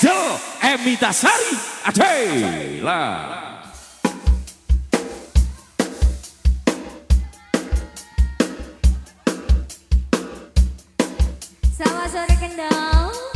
Angel Emita Sari Adela. Selamat sore Kendal.